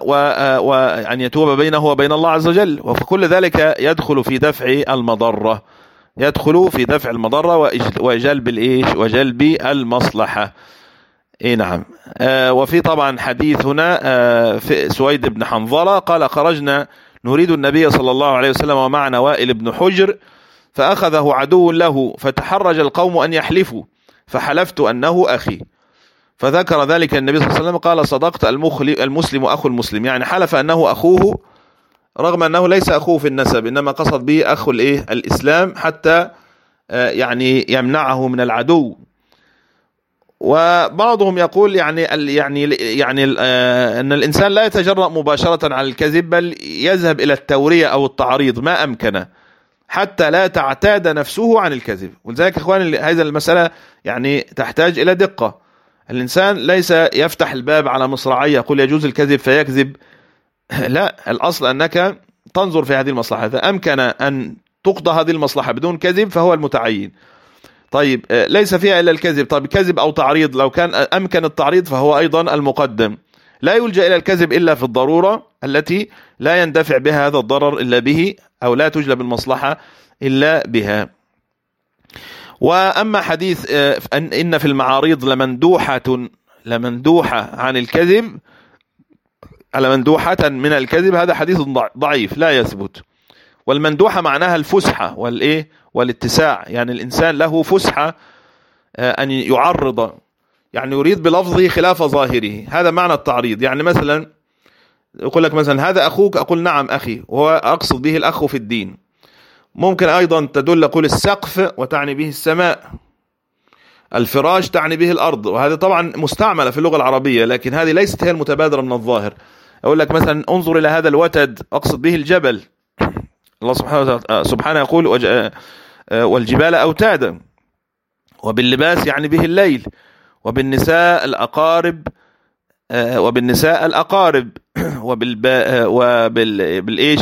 وأن يتوب بينه وبين الله عز وجل. وفكل ذلك يدخل في دفع المضرة. يدخل في دفع المضرة وجلب الإيش؟ وجلب المصلحة. اي نعم. آه وفي طبعا حديث هنا آه في سويد بن حنظلة قال خرجنا نريد النبي صلى الله عليه وسلم ومعنا وائل بن حجر فأخذه عدو له فتحرج القوم أن يحلفوا فحلفت أنه أخي. فذكر ذلك النبي صلى الله عليه وسلم قال صدقت المسلم أخو المسلم. يعني حلف أنه أخوه رغم أنه ليس أخوه في النسب إنما قصد به أخو الإيه؟ الإسلام حتى آه، يعني يمنعه من العدو. وبعضهم يقول يعني يعني يعني آه، أن الإنسان لا يتجرأ مباشرة على الكذب بل يذهب إلى التورية أو التعريض ما أمكن. حتى لا تعتاد نفسه عن الكذب. ولذلك إخواني هذه المسألة يعني تحتاج إلى دقة. الإنسان ليس يفتح الباب على مصراعيه يقول يجوز الكذب فيكذب. لا الأصل أنك تنظر في هذه المصلحة. إذا أمكن أن تقضى هذه المصلحة بدون كذب فهو المتعين. طيب آه، ليس فيها إلا الكذب. طيب كذب أو تعريض لو كان أمكن التعريض فهو أيضا المقدم. لا يلجأ إلى الكذب إلا في الضرورة التي لا يندفع بها هذا الضرر إلا به أو لا تجلب المصلحة إلا بها. وأما حديث آه، إن في المعاريض لمندوحة لمندوحة عن الكذب لمندوحة من الكذب هذا حديث ضعيف لا يثبت. والمندوحة معناها الفسحة والإيه؟ والاتساع. يعني الإنسان له فسحة آه، أن يعرض يعني يريد بلفظه خلاف ظاهره. هذا معنى التعريض. يعني مثلا يقول لك مثلا هذا أخوك؟ أقول نعم أخي. وهو أقصد به الأخ في الدين. ممكن أيضا تدل أقول السقف وتعني به السماء. الفراش تعني به الأرض. وهذه طبعا مستعملة في اللغة العربية لكن هذه ليست هي المتبادرة من الظاهر. أقول لك مثلا انظر إلى هذا الوتد. أقصد به الجبل. الله سبحانه سبحانه يقول آه، والجبال أوتادا وباللباس يعني به الليل وبالنساء الأقارب آه، وبالنساء الأقارب وبالباء وبالإيش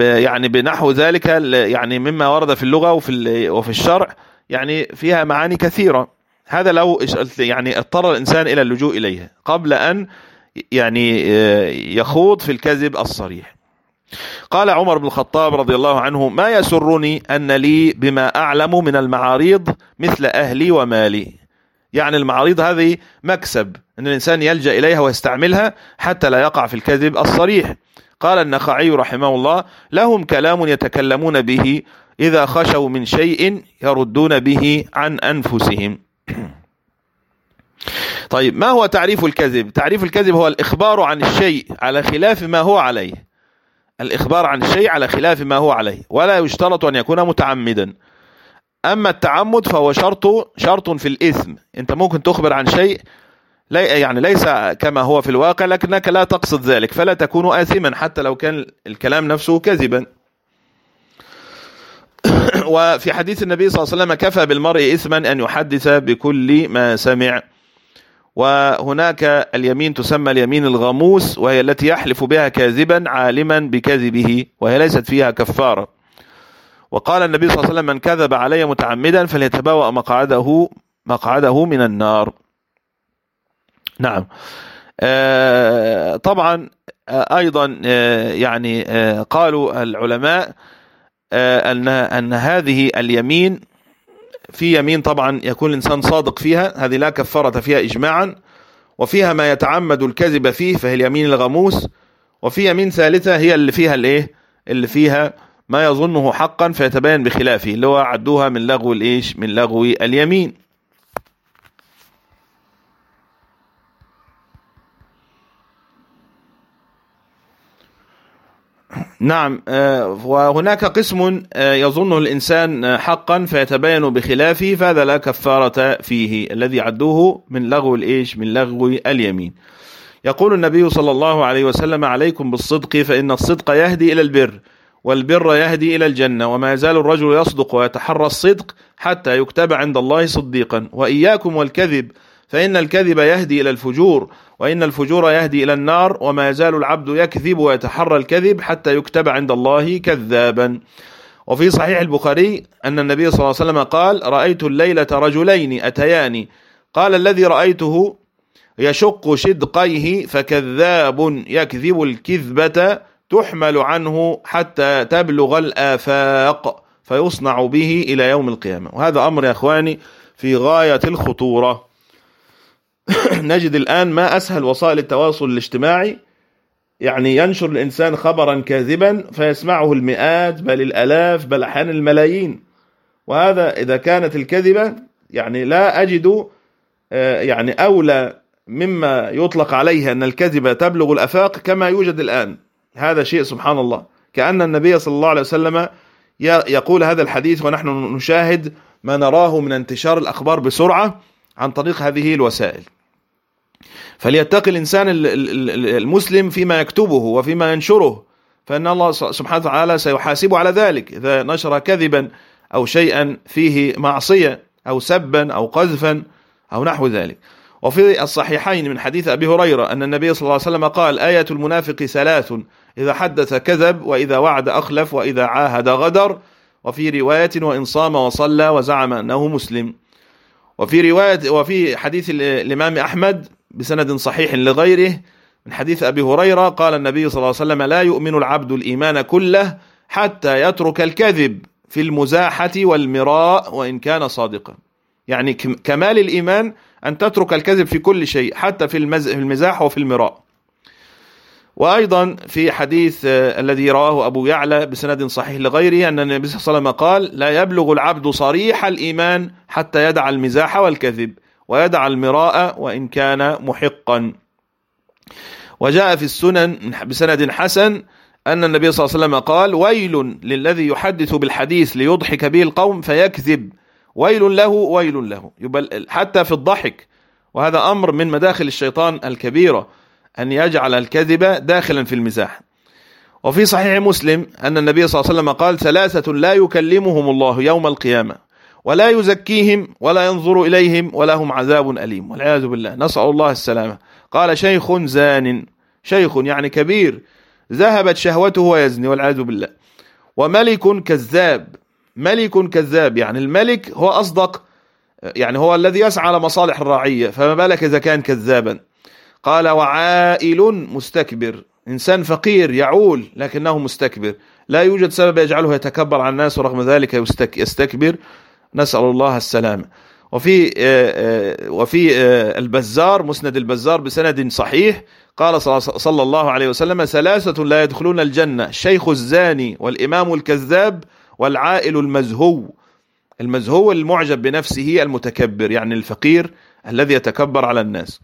يعني بنحو ذلك يعني مما ورد في اللغة وفي وفي الشرع يعني فيها معاني كثيرة. هذا لو يعني اضطر الإنسان إلى اللجوء إليها قبل أن يعني يخوض في الكذب الصريح. قال عمر بن الخطاب رضي الله عنه ما يسرني أن لي بما أعلم من المعاريض مثل أهلي ومالي. يعني المعاريض هذه مكسب أن الإنسان يلجأ إليها ويستعملها حتى لا يقع في الكذب الصريح. قال النخعي رحمه الله لهم كلام يتكلمون به إذا خشوا من شيء يردون به عن أنفسهم. طيب ما هو تعريف الكذب؟ تعريف الكذب هو الإخبار عن الشيء على خلاف ما هو عليه. الإخبار عن الشيء على خلاف ما هو عليه ولا يشترط أن يكون متعمدا. أما التعمد فهو شرط شرط في الإثم. أنت ممكن تخبر عن شيء يعني ليس كما هو في الواقع لكنك لا تقصد ذلك فلا تكون آثما حتى لو كان الكلام نفسه كذبا. وفي حديث النبي صلى الله عليه وسلم كفى بالمرء إثما أن يحدث بكل ما سمع. وهناك اليمين تسمى اليمين الغموس وهي التي يحلف بها كاذبا عالما بكذبه وهي ليست فيها كفارة. وقال النبي صلى الله عليه وسلم من كذب علي متعمدا فليتبوأ مقعده مقعده من النار. نعم. آه طبعا آه أيضا آه يعني قالوا العلماء أن أن هذه اليمين في يمين طبعا يكون الإنسان صادق فيها هذه لا كفارة فيها اجماعا. وفيها ما يتعمد الكذب فيه فهي اليمين الغموس. وفي يمين ثالثة هي اللي فيها الإيه؟ اللي فيها ما يظنه حقا فيتبين بخلافه اللي هو عدوها من لغو الإيش؟ من لغو اليمين. نعم وهناك قسم يظنه الإنسان حقا فيتبين بخلافه فهذا لا كفارة فيه الذي عدوه من لغو الإيش؟ من لغو اليمين. يقول النبي صلى الله عليه وسلم عليكم بالصدق فإن الصدق يهدي إلى البر والبر يهدي إلى الجنة وما يزال الرجل يصدق ويتحرى الصدق حتى يكتب عند الله صديقا. وإياكم والكذب فإن الكذب يهدي إلى الفجور وإن الفجور يهدي إلى النار وما يزال العبد يكذب ويتحرى الكذب حتى يكتب عند الله كذابا. وفي صحيح البخاري أن النبي صلى الله عليه وسلم قال رأيت الليلة رجلين أتياني قال الذي رأيته يشق شدقيه فكذاب يكذب الكذبة تحمل عنه حتى تبلغ الآفاق فيصنع به إلى يوم القيامة وهذا أمر يا أخواني في غاية الخطورة. نجد الآن ما أسهل وسائل التواصل الاجتماعي. يعني ينشر الإنسان خبرا كاذبا فيسمعه المئات بل الألاف بل أحيانا الملايين. وهذا إذا كانت الكذبة يعني لا أجد يعني أولى مما يطلق عليه أن الكذبة تبلغ الأفاق كما يوجد الآن. هذا شيء سبحان الله. كأن النبي صلى الله عليه وسلم يقول هذا الحديث ونحن نشاهد ما نراه من انتشار الأخبار بسرعة. عن طريق هذه الوسائل. فليتقي الإنسان المسلم فيما يكتبه وفيما ينشره فإن الله سبحانه وتعالى سيحاسبه على ذلك. إذا نشر كذبا أو شيئا فيه معصية أو سبا أو قذفا أو نحو ذلك. وفي الصحيحين من حديث أبي هريرة أن النبي صلى الله عليه وسلم قال آية المنافق ثلاث إذا حدث كذب وإذا وعد أخلف وإذا عاهد غدر. وفي رواية وإن صام وصلى وزعم أنه مسلم. وفي رواية وفي حديث الإمام أحمد بسند صحيح لغيره من حديث أبي هريرة قال النبي صلى الله عليه وسلم لا يؤمن العبد الإيمان كله حتى يترك الكذب في المزاحة والمراء وإن كان صادقا. يعني كمال الإيمان أن تترك الكذب في كل شيء حتى في المزاح وفي المراء. وأيضا في حديث الذي رواه أبو يعلى بسند صحيح لغيره أن النبي صلى الله عليه وسلم قال لا يبلغ العبد صريح الإيمان حتى يدع المزاح والكذب ويدع المراء وإن كان محقا. وجاء في السنن بسند حسن أن النبي صلى الله عليه وسلم قال ويل للذي يحدث بالحديث ليضحك به القوم فيكذب ويل له ويل له. حتى في الضحك وهذا أمر من مداخل الشيطان الكبيرة. أن يجعل الكذب داخلا في المزاح. وفي صحيح مسلم أن النبي صلى الله عليه وسلم قال ثلاثة لا يكلمهم الله يوم القيامة ولا يزكيهم ولا ينظر إليهم ولهم عذاب أليم. والعياذ بالله نسأل الله السلامة. قال شيخ زان شيخ يعني كبير ذهبت شهوته ويزني والعياذ بالله. وملك كذاب ملك كذاب يعني الملك هو أصدق يعني هو الذي يسعى على مصالح الرعية فما بالك إذا كان كذابا؟ قال وعائل مستكبر. إنسان فقير يعول لكنه مستكبر. لا يوجد سبب يجعله يتكبر على الناس ورغم ذلك يستكبر. نسأل الله السلامة وفي وفي البزار مسند البزار بسند صحيح. قال صلى الله عليه وسلم ثلاثة لا يدخلون الجنة الشيخ الزاني والإمام الكذاب والعائل المزهو. المزهو المعجب بنفسه المتكبر يعني الفقير الذي يتكبر على الناس.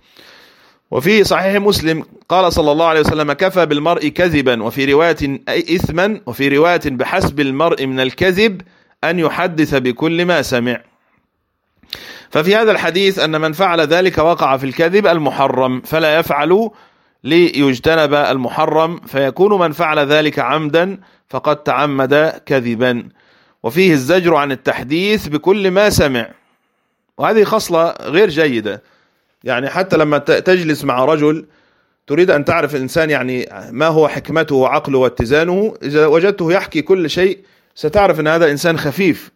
وفي صحيح مسلم قال صلى الله عليه وسلم كفى بالمرء كذبا وفي رواية إثما وفي رواية بحسب المرء من الكذب أن يحدث بكل ما سمع. ففي هذا الحديث أن من فعل ذلك وقع في الكذب المحرم فلا يفعل ليجتنب المحرم فيكون من فعل ذلك عمدا فقد تعمد كذبا. وفيه الزجر عن التحديث بكل ما سمع. وهذه خصلة غير جيدة. يعني حتى لما تجلس مع رجل تريد أن تعرف الإنسان يعني ما هو حكمته وعقله واتزانه إذا وجدته يحكي كل شيء ستعرف أن هذا إنسان خفيف.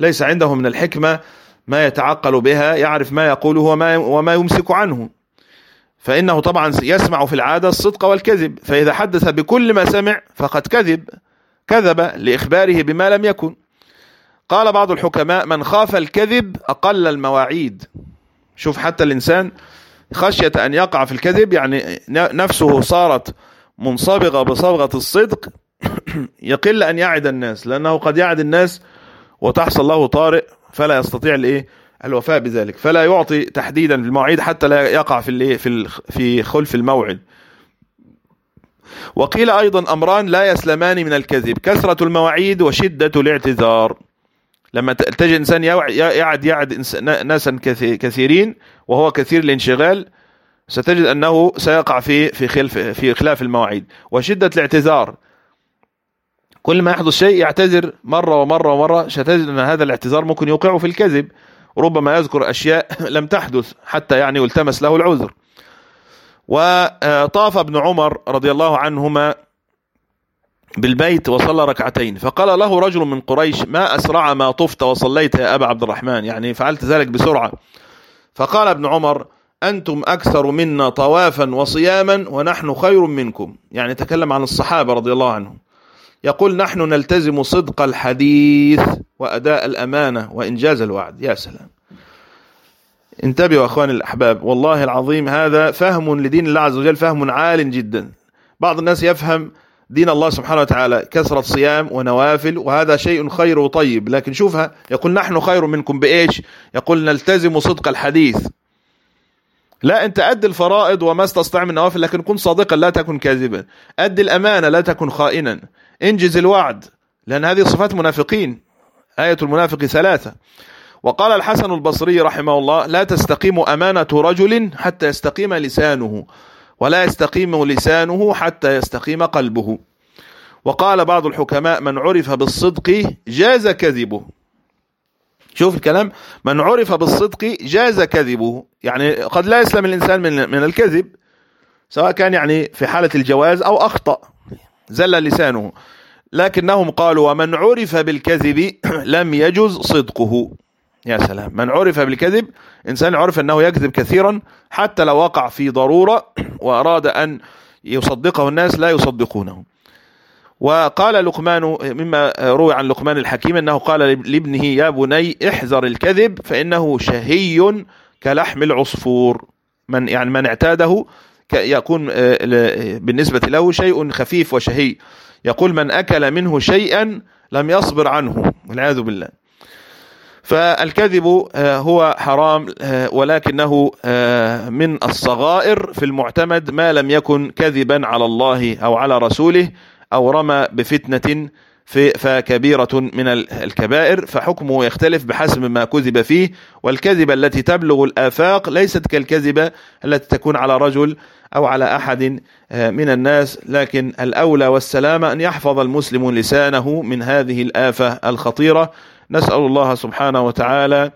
ليس عنده من الحكمة ما يتعقل بها يعرف ما يقوله وما, وما يمسك عنه. فإنه طبعا يسمع في العادة الصدق والكذب. فإذا حدث بكل ما سمع فقد كذب كذب لإخباره بما لم يكن. قال بعض الحكماء من خاف الكذب أقل المواعيد. شوف حتى الإنسان خشية أن يقع في الكذب يعني نفسه صارت منصبغة بصبغة الصدق يقل أن يعد الناس لأنه قد يعد الناس وتحصل له طارئ فلا يستطيع الإيه؟ الوفاء بذلك. فلا يعطي تحديدا في المواعيد حتى لا يقع في الإيه؟ في في خلف الموعد. وقيل أيضا أمران لا يسلمان من الكذب كثرة المواعيد وشدة الاعتذار. لما تجد إنسان يعد يعد ناسا كثيرين وهو كثير الانشغال ستجد أنه سيقع في في خلف في خلاف المواعيد. وشدة الاعتذار. كل ما يحدث شيء يعتذر مرة ومرة ومرة ستجد أن هذا الاعتذار ممكن يوقعه في الكذب. ربما يذكر أشياء لم تحدث حتى يعني يلتمس له العذر. وطاف ابن عمر رضي الله عنهما بالبيت وصلى ركعتين. فقال له رجل من قريش ما أسرع ما طفت وصليت يا أبا عبد الرحمن؟ يعني فعلت ذلك بسرعة. فقال ابن عمر أنتم أكثر منا طوافا وصياما ونحن خير منكم. يعني تكلم عن الصحابة رضي الله عنهم. يقول نحن نلتزم صدق الحديث وأداء الأمانة وإنجاز الوعد. يا سلام. انتبهوا أخواني الأحباب والله العظيم هذا فهم لدين الله عز وجل فهم عال جدا. بعض الناس يفهم دين الله سبحانه وتعالى كثرة صيام ونوافل وهذا شيء خير وطيب. لكن شوفها يقول نحن خير منكم بإيش؟ يقول نلتزم صدق الحديث. لا أنت أدي الفرائض وما استطاع من النوافل لكن كن صادقا لا تكن كاذبا. أدي الأمانة لا تكن خائنا. انجز الوعد لأن هذه صفات منافقين آية المنافق ثلاثة. وقال الحسن البصري رحمه الله لا تستقيم أمانة رجل حتى يستقيم لسانه. ولا يستقيم لسانه حتى يستقيم قلبه. وقال بعض الحكماء من عرف بالصدق جاز كذبه. شوف الكلام. من عرف بالصدق جاز كذبه. يعني قد لا يسلم الإنسان من, من الكذب سواء كان يعني في حالة الجواز أو أخطأ زل لسانه. لكنهم قالوا ومن عرف بالكذب لم يجز صدقه. يا سلام. من عرف بالكذب إنسان عرف أنه يكذب كثيرا حتى لو وقع في ضرورة وأراد أن يصدقه الناس لا يصدقونه. وقال لقمان مما روي عن لقمان الحكيم أنه قال لابنه يا بني احذر الكذب فإنه شهي كلحم العصفور. من يعني من اعتاده يكون بالنسبة له شيء خفيف وشهي. يقول من أكل منه شيئا لم يصبر عنه. والعياذ بالله. فالكذب هو حرام ولكنه من الصغائر في المعتمد ما لم يكن كذبا على الله أو على رسوله أو رمى بفتنة فكبيرة من الكبائر فحكمه يختلف بحسب ما كذب فيه والكذبة التي تبلغ الآفاق ليست كالكذبة التي تكون على رجل أو على أحد من الناس لكن الأولى والسلامة أن يحفظ المسلم لسانه من هذه الآفة الخطيرة نسأل الله سبحانه وتعالى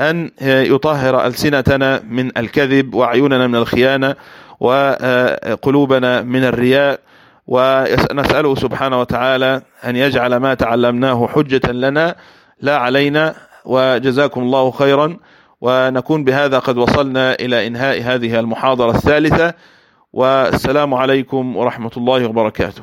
أن يطهر ألسنتنا من الكذب وعيوننا من الخيانة وقلوبنا من الرياء ونسأله سبحانه وتعالى أن يجعل ما تعلمناه حجة لنا لا علينا وجزاكم الله خيرا. ونكون بهذا قد وصلنا إلى إنهاء هذه المحاضرة الثالثة. والسلام عليكم ورحمة الله وبركاته.